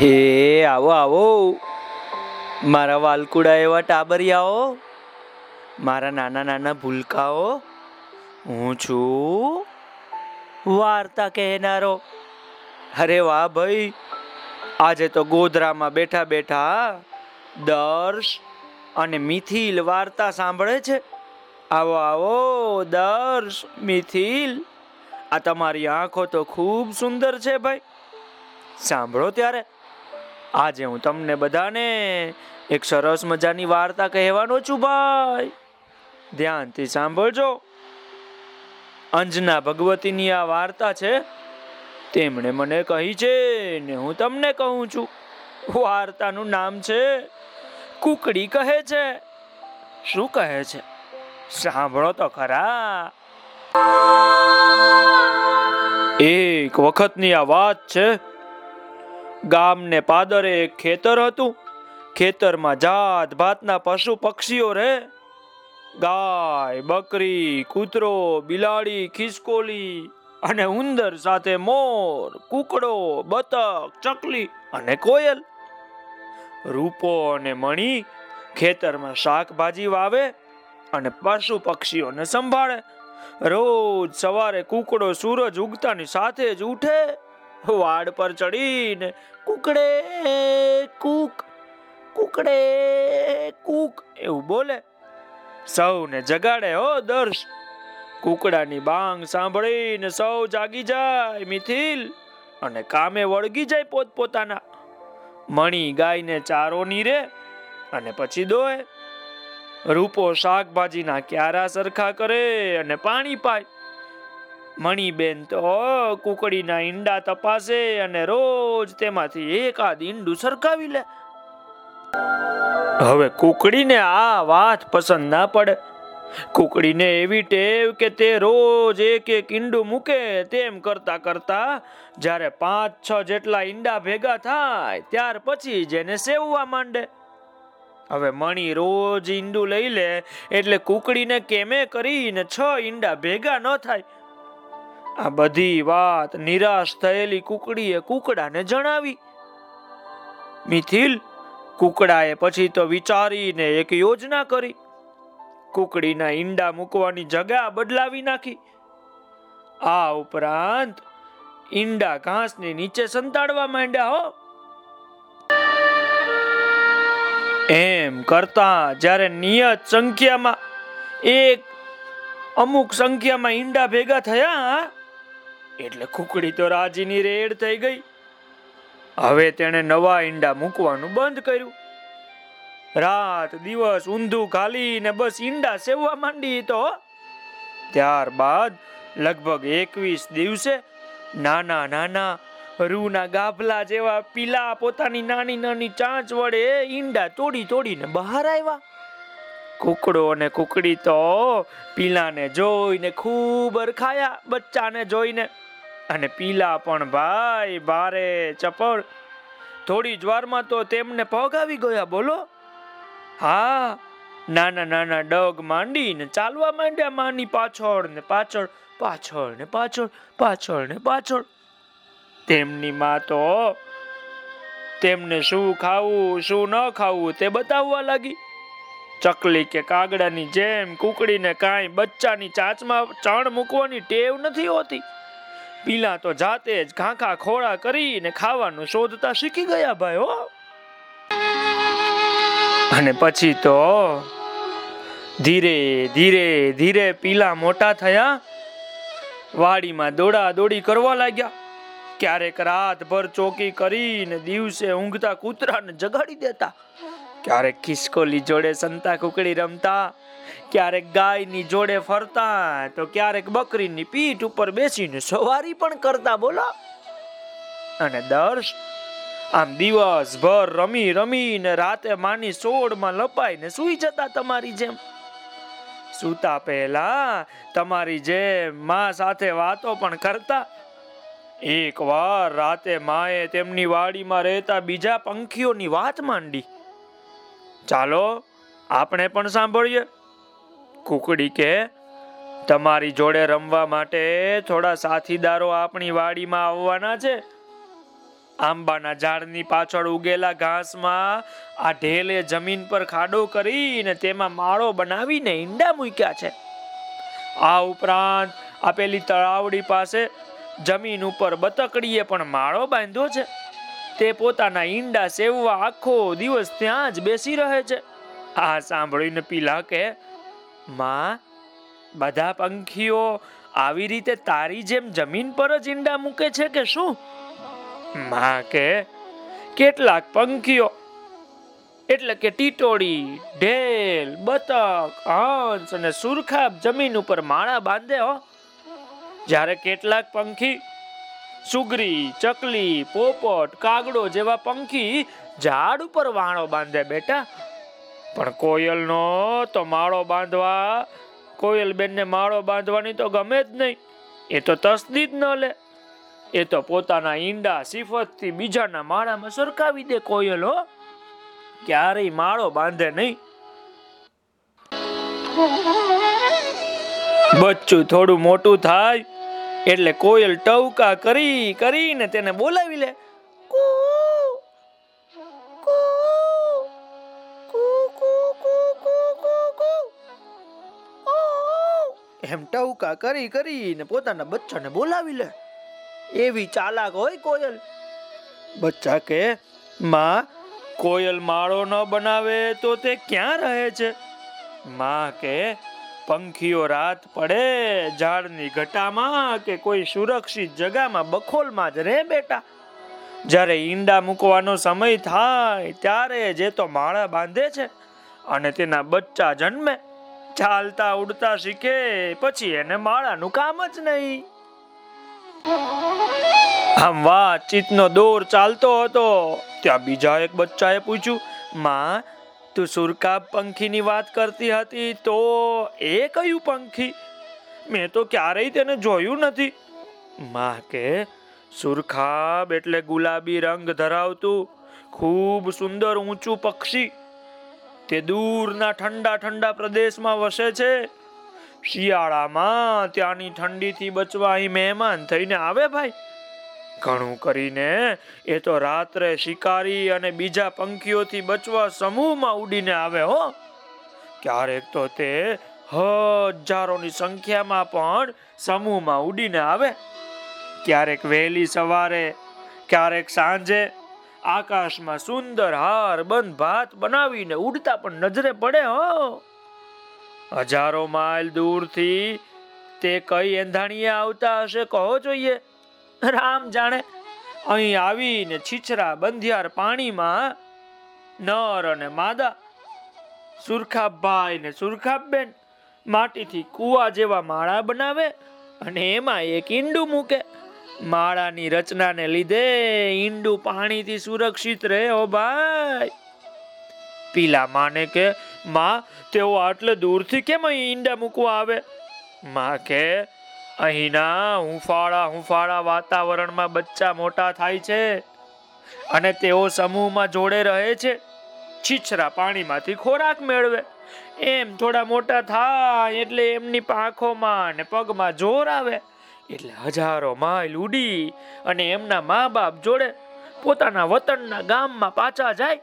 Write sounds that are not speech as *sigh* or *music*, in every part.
હે, આવો આવો. મારા વાલકુડા એવા ટાબરિયાઓ, મારા નાના નાના ભૂલકાઓ, હું છું વાર્તા કહેનારો. અરે વાહ ભાઈ, આજે તો ગોધરામાં બેઠા બેઠા દર્શ અને મિથિલ વાર્તા સાંભળે છે. આવો આવો, દર્શ, મિથિલ. આ તમારી આંખો તો ખૂબ સુંદર છે ભાઈ. સાંભળો ત્યારે. આજે હું તમને બધાને એક સરસ મજાની વાર્તા કહેવાનો છું ભાઈ. ધ્યાનથી સાંભળજો. અંજના ભગવતીની આ વાર્તા છે, તેમણે મને કહી છે ને હું તમને કહું છું. વાર્તાનું નામ છે, કુકડી કહે છે. શું કહે છે? સાંભળો તો ખરા. એક વખતની આ વાત છે ગામને પાદરે એક ખેતર હતું. ખેતરમાં જાત ભાતના પશુ પક્ષીઓ રહે ગાય, બકરી, કૂતરો, બિલાડી, ખિસકોલી અને ઉંદર સાથે મોર, કુકડો, બતક, ચકલી અને કોયલ. રૂપો અને મણી ખેતરમાં શાકભાજી વાવે અને પશુ પક્ષીઓને સંભાળે. રોજ સવારે કુકડો સૂરજ ઉગતાની સાથે જ ઉઠે. વાડ પર ચડીને, કુકડે, કૂક કુકડે, કૂક. એવું બોલે. સૌને જગાડે, હો, દર્શ. કુકડાની બાંગ સાંભળીને સૌ જાગી જાય મિથિલ અને કામે વળગી જાય પોતપોતાના. મણી ગાયને ચારો નીરે અને પછી દોય. રૂપો શાકભાજીના ક્યારા સરખા કરે અને પાણી પાય. મણીબેન તો કુકડીના ઈંડા તપાસે અને રોજ તેમાંથી એકાદ ઈંડું સરખાવી લે. હવે કુકડીને આ વાત પસંદ ના પડે. કુકડીને એવી ટેવ કે તે રોજ એક એક ઈંડું મૂકે તેમ કરતા કરતા જ્યારે પાંચ છ જેટલા ઈંડા ભેગા થાય ત્યાર પછી જેને સેવવા માંડે. હવે મણી રોજ ઈંડું લઈ લે એટલે કુકડીને કેમે કરીને છ ઈંડા ભેગા ન થાય. આ બધી વાત નિરાશ થયેલી કુકડીએ કુકડાને જણાવી. મિથિલ કુકડાએ પછી તો વિચારીને એક યોજના કરી. કુકડીના ઈંડા મૂકવાની જગા બદલાવી નાખી. આ ઉપરાંત ઈંડા ઘાસની નીચે સંતાડવા માંડ્યા હો. એમ કરતા જ્યારે નિયત સંખ્યામાં એક અમુક સંખ્યામાં ઈંડા ભેગા થયા એટલે કુકડી તો રાજીની રેડ થઈ ગઈ. હવે તેણે નવા ઈંડા મૂકવાનું બંધ કર્યું. રાત દિવસ ઊંધું ખાલીને બસ ઈંડા સેવવા માંડી તો ત્યારબાદ લગભગ એકવીસ દિવસે નાના નાના રૂના ગાભલા જેવા પીલા પોતાની નાની નાની ચાંચ વડે ઈંડા તોડી તોડીને બહાર આવ્યા. કુકડો અને કુકડી તો પીલાને જોઈને ખૂબ અરખાયા બચ્ચાને જોઈને અને પીલા પણ ભાઈ, ભારે ચપળ. થોડી જ વારમાં તો તેમને પગ આવી ગયા, બોલો. હા, નાના નાના ડગ માંડીને, ચાલવા માંડ્યા માની પાછળ ને પાછળ પાછળ ને પાછળ પાછળ ને પાછળ. તેમની માં તો તેમને શું ખાવું, શું ન ખાવું તે બતાવવા લાગી. ચકલી કે કાગડાની જેમ, કુકડીને કાંઈ બચ્ચાની ચાંચમાં ચણ મૂકવાની ટેવ નથી હોતી. પીલા તો જાતે જ ખાંખા ખોળા કરીને ખાવાનું શોધતા શીખી ગયા ભાઈ અને પછી તો ધીરે ધીરે ધીરે પીલા મોટા થયા. વાડીમાં દોડા દોડી કરવા લાગ્યા. ક્યારેક રાતભર ચોકી કરીને દિવસે ઊંઘતા કૂતરાને જગાડી દેતા. ક્યારેક ખિસકોલી જોડે સંતા કુકડી રમતા, ક્યારેક ગાયની જોડે ફરતા, તો ક્યારેક બકરીની પીઠ ઉપર બેસીને સવારી પણ કરતા બોલો. અને દર્શ આમ દિવસભર રમી રમીને રાતે માની સોળમાં લપાઈને સૂઈ જતા તમારી જેમ. સૂતા પહેલા તમારી જેમ માં સાથે વાતો પણ કરતા. એક વાર રાતે માએ તેમની વાડીમાં રહેતા બીજા પંખીઓની વાત માંડી. ચાલો, આપણે પણ સાંભળીએ. કુકડી કે, તમારી જોડે રમવા માટે થોડા સાથીદારો આપણી વાડીમાં આવવાના છે. આંબાના ઝાડની પાછળ ઉગેલા ઘાસમાં આ ઢેલે જમીન પર ખાડો કરીને તેમાં માળો બનાવીને ઈંડા મૂક્યા છે. આ ઉપરાંત આપેલી તળાવડી પાસે જમીન ઉપર બતકડીએ પણ માળો બાંધ્યો છે. તે પોતાના ઈંડા સેવવા આખો દિવસ ત્યાં જ બેસી રહે છે. આ સાંભળીને પીલા કે, માં, બધા પંખીઓ આવી રીતે તારી જેમ જમીન પર જ ઈંડા મૂકે છે કે શું? માં કે, કેટલાક પંખીઓ, એટલે કે ટીટોડી ઢેલ, બતક, હંસ અને સુરખાબ જમીન ઉપર માળા બાંધે હો. જ્યારે કેટલાક પંખી સુગરી ચકલી પોપટ કાગડો જેવા પંખી ઝાડ ઉપર વાણો બાંધે બેટા. પણ કોયલનો તો માળો બાંધવા કોયલ બેનને માળો બાંધવાની તો ગમે જ નહીં. એ તો તસદી જ ન લે. એ તો પોતાના ઈંડા સિફતથી બીજાના માળામાં સરકાવી દે કોયલ હો. ક્યારેય માળો બાંધે નહીં. *laughs* બચ્ચું થોડું મોટું થાય એટલે કોયલ ટવકા કરી, કરીને તેને બોલાવી લે. એમ ટવકા કરી, કરીને પોતાના બચ્ચાને બોલાવી લે. એવી ચાલાક હોય કોયલ. બચ્ચા કે, માં, કોયલ માળો ન બનાવે તો તે ક્યાં રહે છે? માં કે પંખીઓ રાત પડે ઝાડની ઘટામાં કે કોઈ સુરક્ષિત જગામાં બખોલમાં જ રહે બેટા. જ્યારે ઈંડા મૂકવાનો સમય થાય ત્યારે જે તો માળા બાંધે છે અને તેના બચ્ચા જન્મે. ચાલતા ઉડતા શીખે, પછી એને માળાનું કામ જ નહીં. આમ વાતચીતનો દોર ચાલતો હતો. ત્યાં બીજા એક બચ્ચાએ પૂછ્યું, માં તું સુરકા પંખીની વાત કરતી હતી તો એ કયું પંખી? મેં તો ક્યારેય તેને જોયું નથી. માં કે, સુરખાબ એટલે ગુલાબી રંગ ધરાવતું ખૂબ સુંદર ઊંચું પક્ષી. તે દૂરના ઠંડા ઠંડા પ્રદેશમાં વસે છે. શિયાળામાં ત્યાંની ઠંડીથી બચવા અહીં મહેમાન થઈને આવે ભાઈ. ઘણું કરીને એ તો રાત્રે શિકારી અને બીજા પંખીઓથી બચવા સમૂહમાં ઉડીને આવે હો. ક્યારેક તો તે હજારોની સંખ્યામાં પણ સમૂહમાં ઉડીને આવે. ક્યારેક વહેલી સવારે, ક્યારેક સાંજે આકાશમાં સુંદર હાર બંધ ભાત બનાવીને ઉડતા પણ નજરે પડે હો. હજારો માઇલ દૂરથી તે કઈ એંધાણીએ આવતા હશે કહો જોઈએ. રામ જાણે અહીં આવીને છીછરા, બંધિયાર પાણીમાં નર અને માદા સુરખાભાઈ ને સુરખાબેન માટીથી કુવા જેવા માળા બનાવે અને એમાં એક ઈંડું મૂકે. માળાની રચનાને લીધે ઈંડું પાણીથી સુરક્ષિત રહે ઓ ભાઈ. પીલા માને કે, માં, તેઓ આટલે દૂરથી કેમ અહીં ઈંડા મૂકવા આવે? માં કે અહીંના હુંફાળા હુંફાળા વાતાવરણમાં બચ્ચા મોટા થાય છે અને તેઓ સમૂહમાં જોડે રહે છે. છીછરા પાણીમાંથી ખોરાક મેળવે. એમ થોડા મોટા થાય એટલે એમની પાંખોમાં ને પગમાં જોર આવે. એટલે હજારો માઇલ ઉડી અને એમના મા બાપ જોડે પોતાના વતનના ગામમાં પાછા જાય.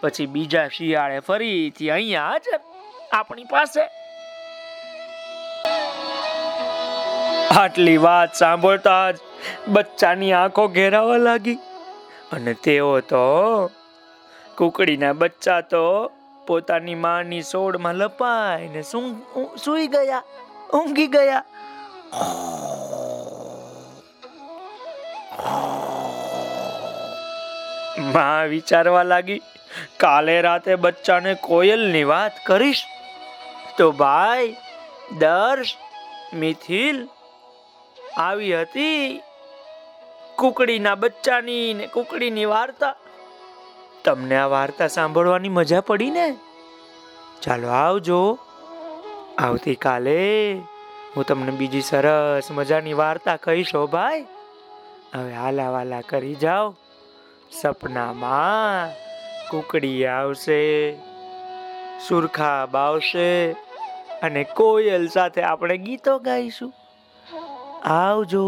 પછી બીજા શિયાળે ફરીથી અહીંયા હાજર આપણી પાસે. આટલી વાત સાંભળતા જ બચ્ચાની આંખો ઘેરાવા લાગી. અને તેઓ તો, કુકડીના બચ્ચા તો પોતાની માની સોળમાં લપાઈને સૂઈ ગયા, ઊંઘી ગયા. માં વિચારવા લાગી, કાલે રાતે બચ્ચાને કોયલની વાત કરીશ. તો ભાઈ, દર્શ, મિથિલ આવી હતી. કુકડીના બચ્ચાની ને કુકડીની વાર્તા. તમને આ વાર્તા સાંભળવાની મજા પડી ને? ચાલો આવજો. આવતીકાલે હું તમને બીજી સરસ મજાની વાર્તા કહીશ ભાઈ. હવે હાલા વાલા કરી જાઓ. સપનામાં કુકડી આવશે, સુરખા બાવશે અને કોયલ સાથે આપણે ગીતો ગાઈશું. આવજો.